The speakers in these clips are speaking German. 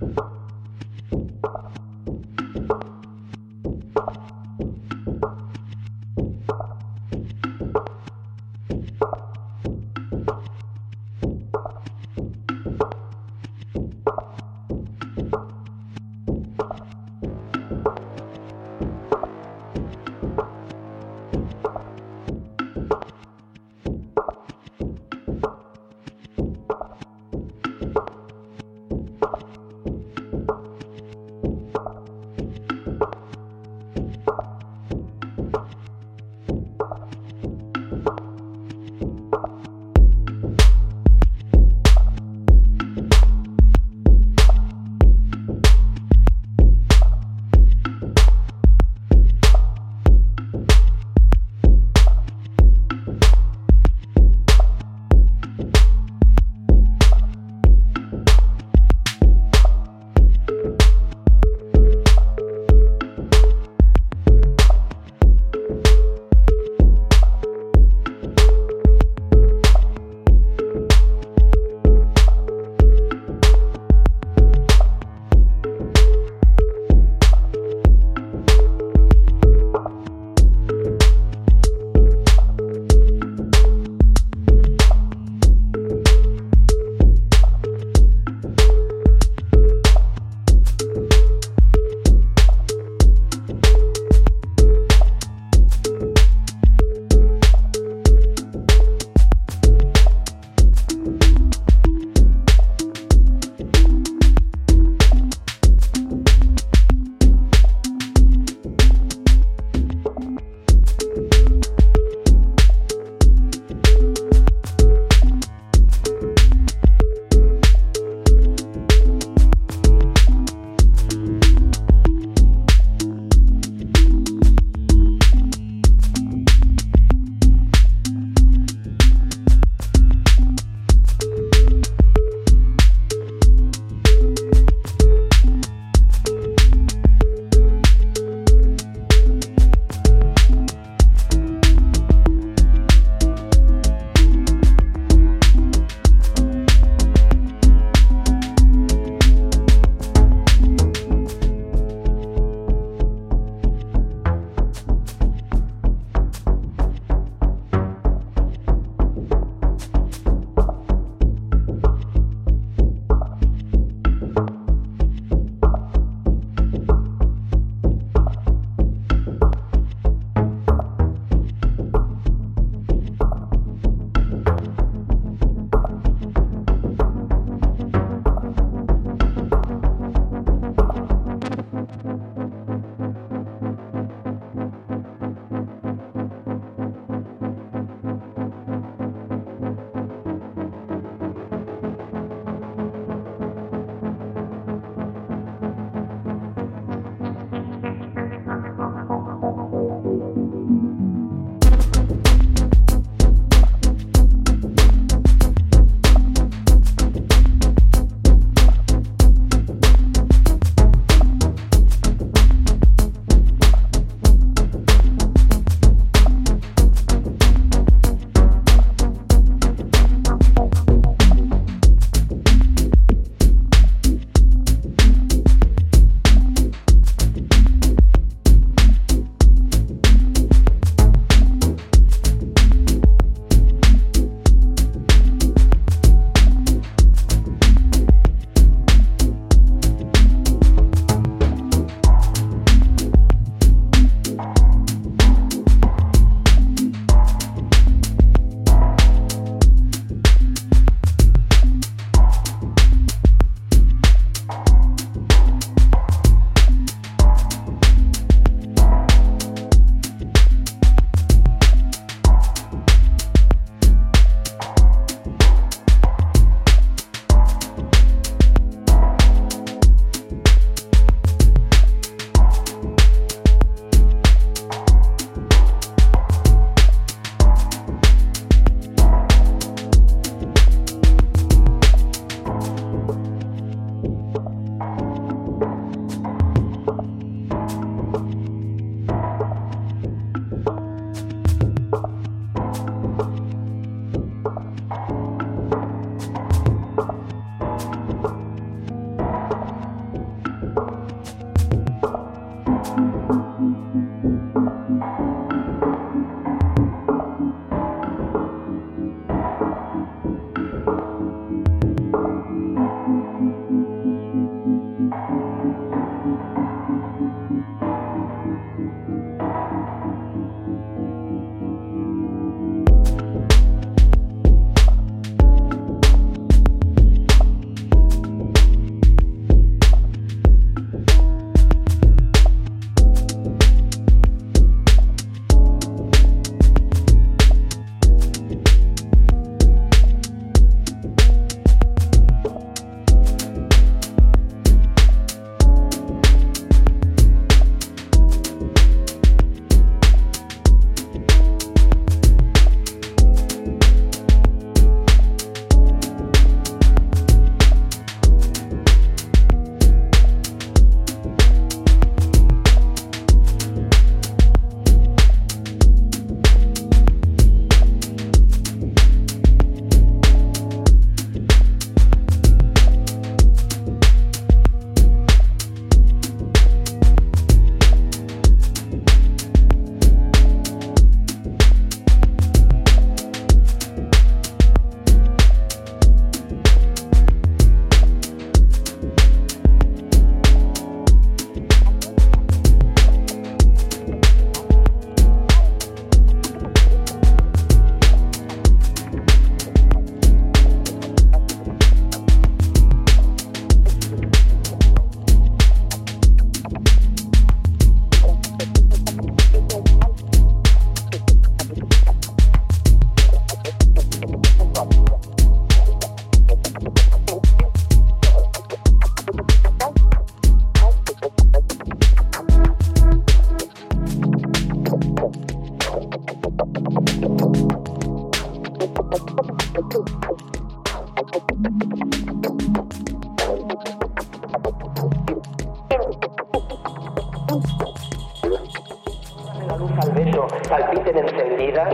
you La luz al beso, palpiten encendidas.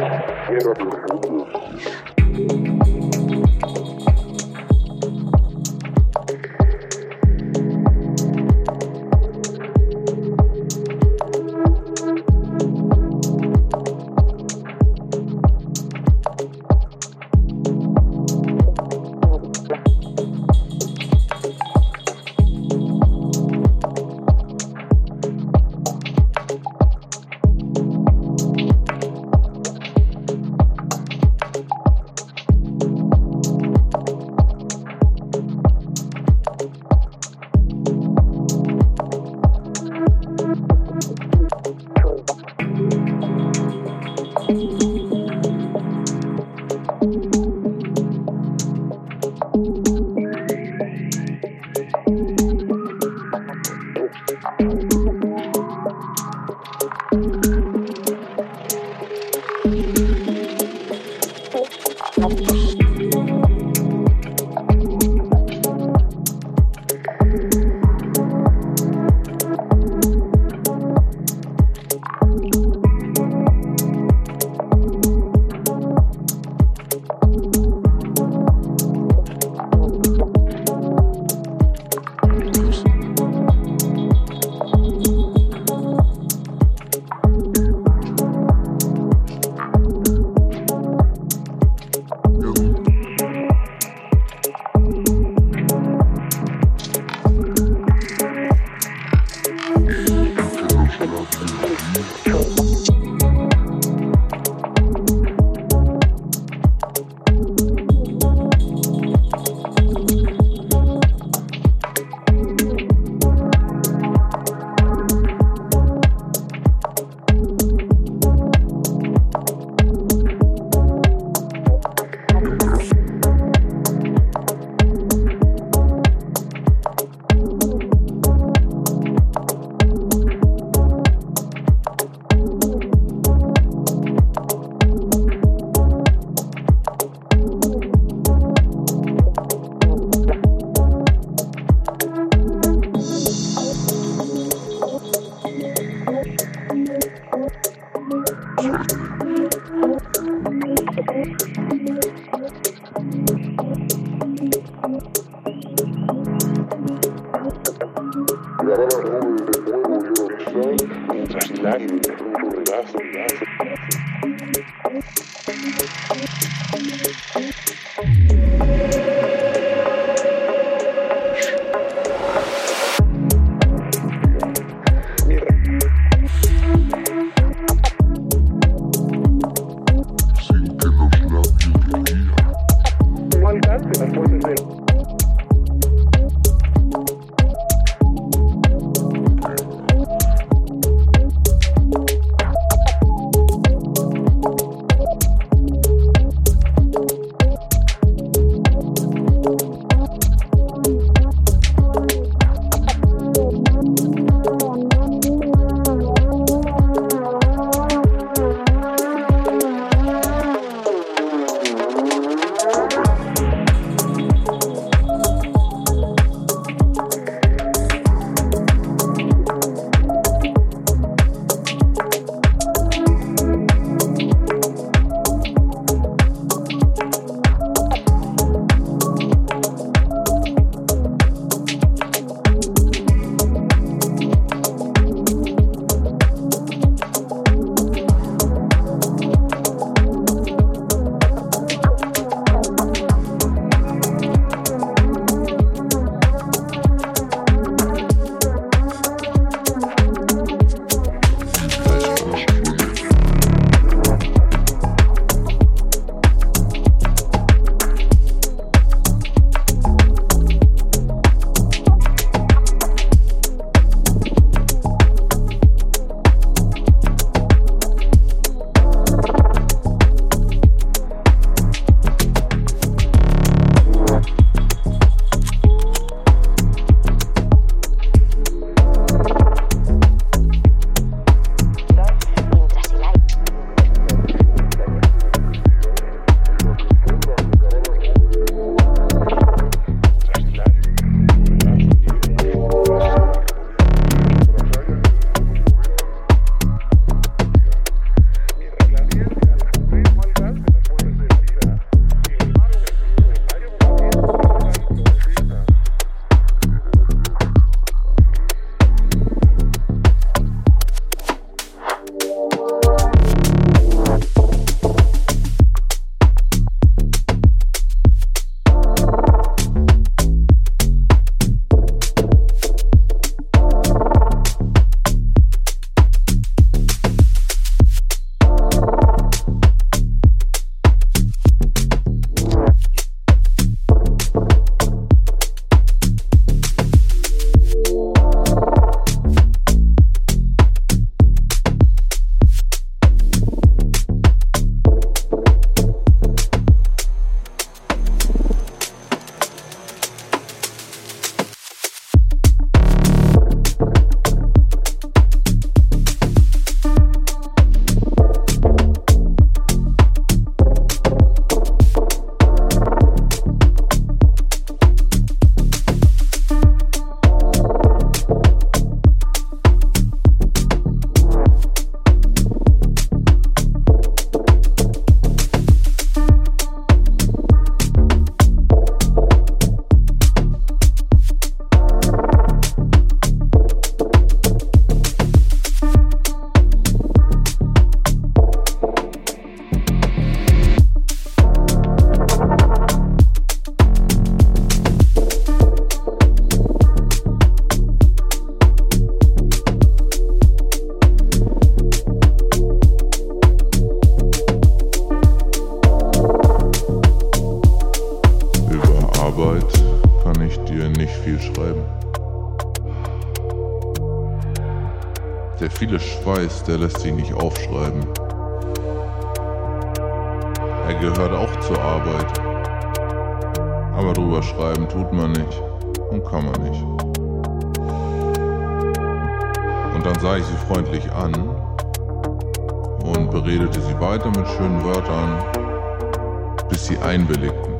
bis sie einwilligten.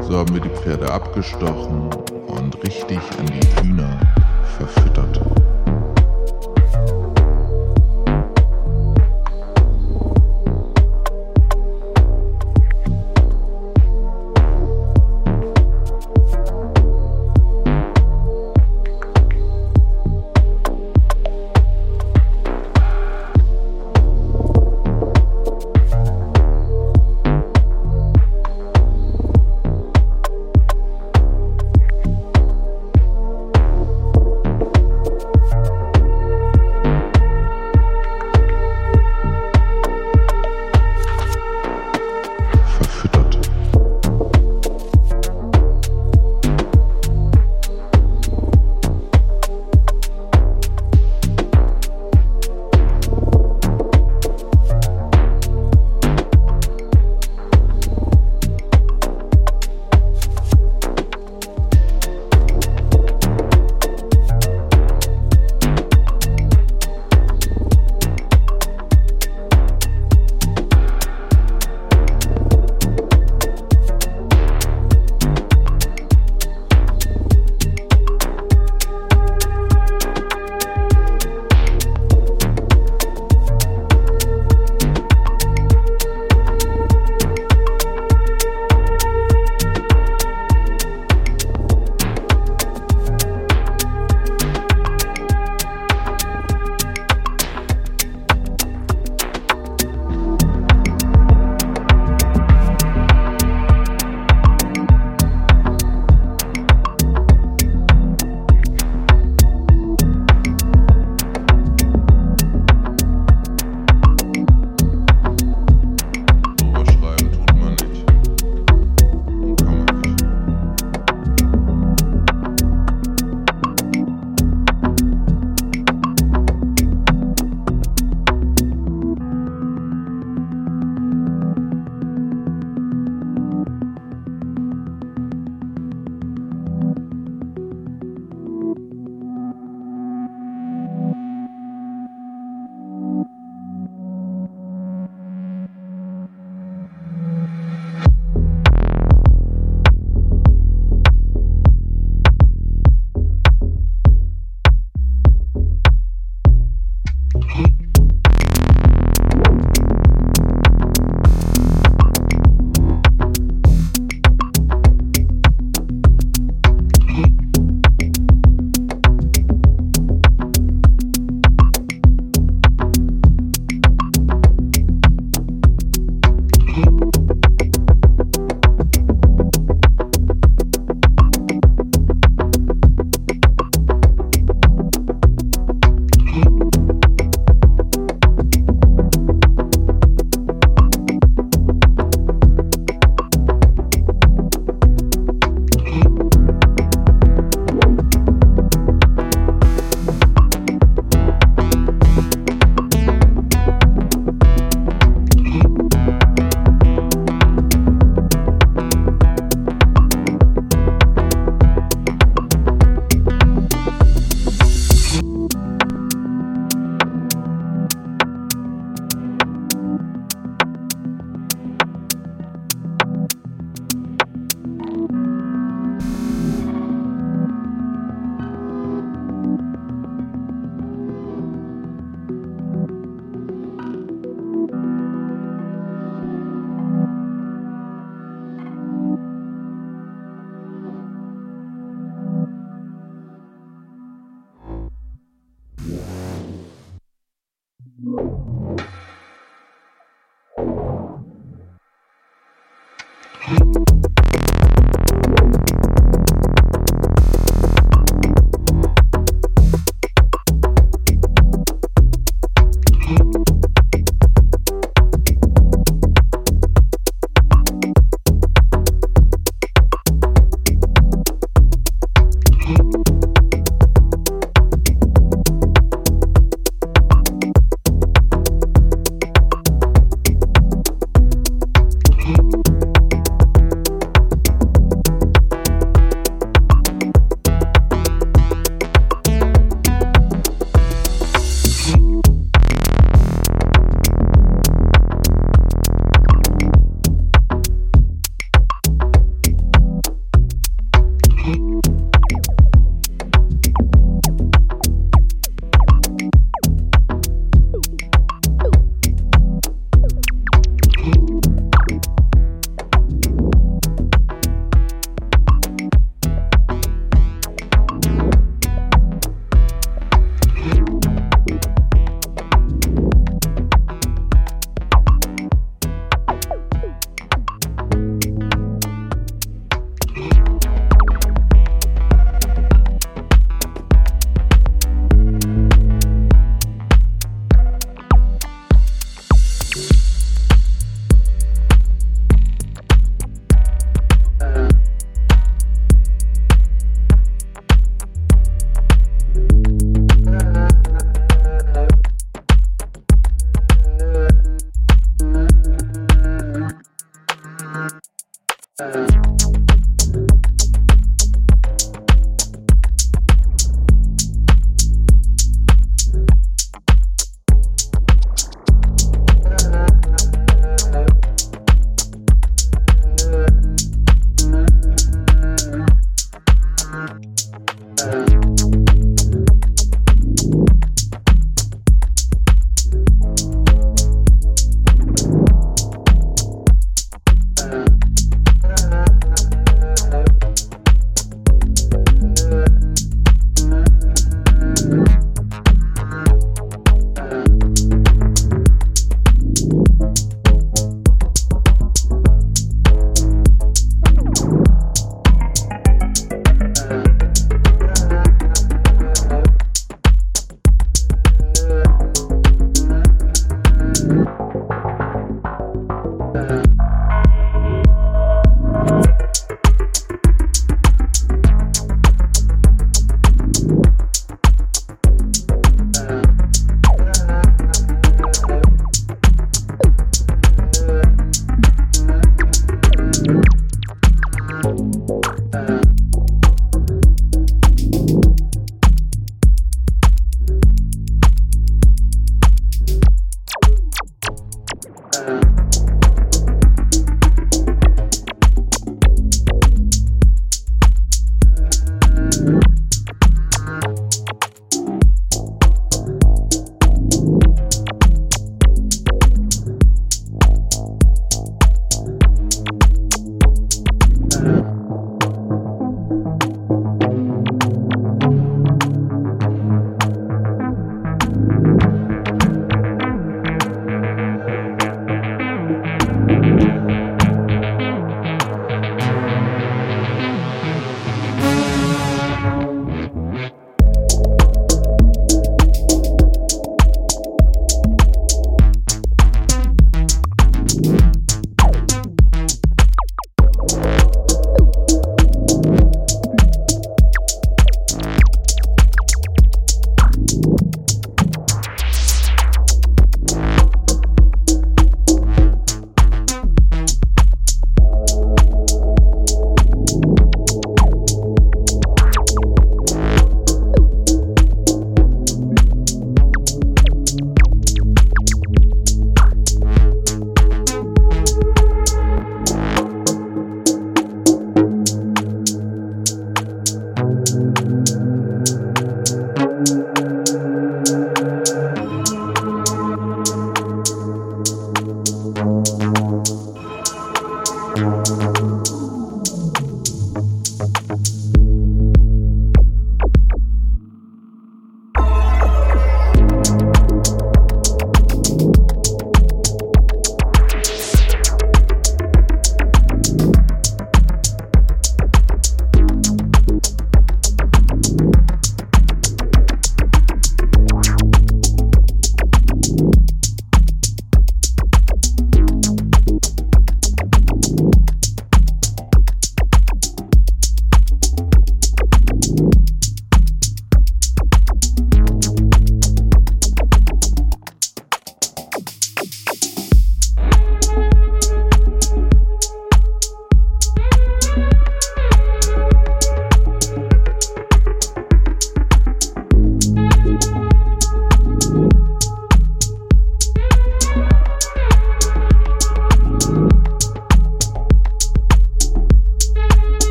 So haben wir die Pferde abgestochen und richtig an die Hühner verfüttert.